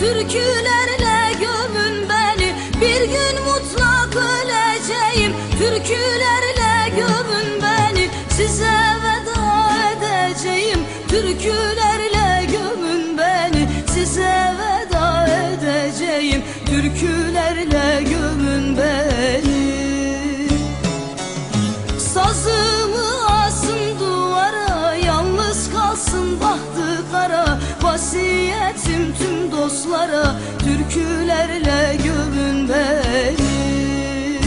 Türkülerle gömün beni. Bir gün mutlak öleceğim Türkülerle gömün beni. Size veda edeceğim Türkülerle gömün beni. Size veda edeceğim Türkülerle dostlara Türkülerle gömün beni.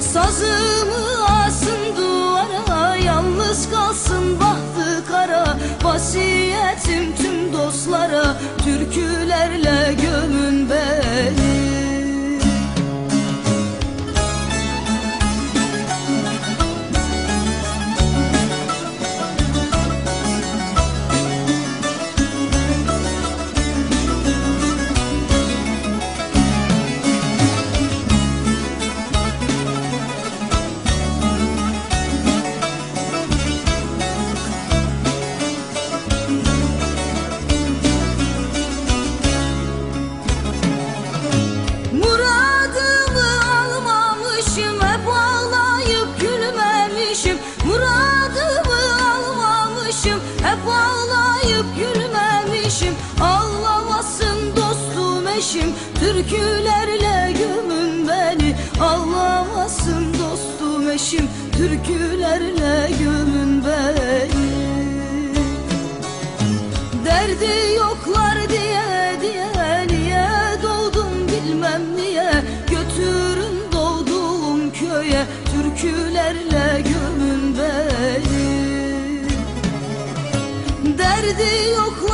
Sazımı asın duvara Yalnız kalsın bahtı kara. Vasiyetim tüm dostlara Türkülerle gömün beni dostum eşim türkülerle gömün beni. Ağlamasın dostum eşim türkülerle gömün beni. Derdi yoklar diye diye niye doğdum bilmem niye. Götürün doğduğum köye türkülerle gömün beni. Derdi yoklar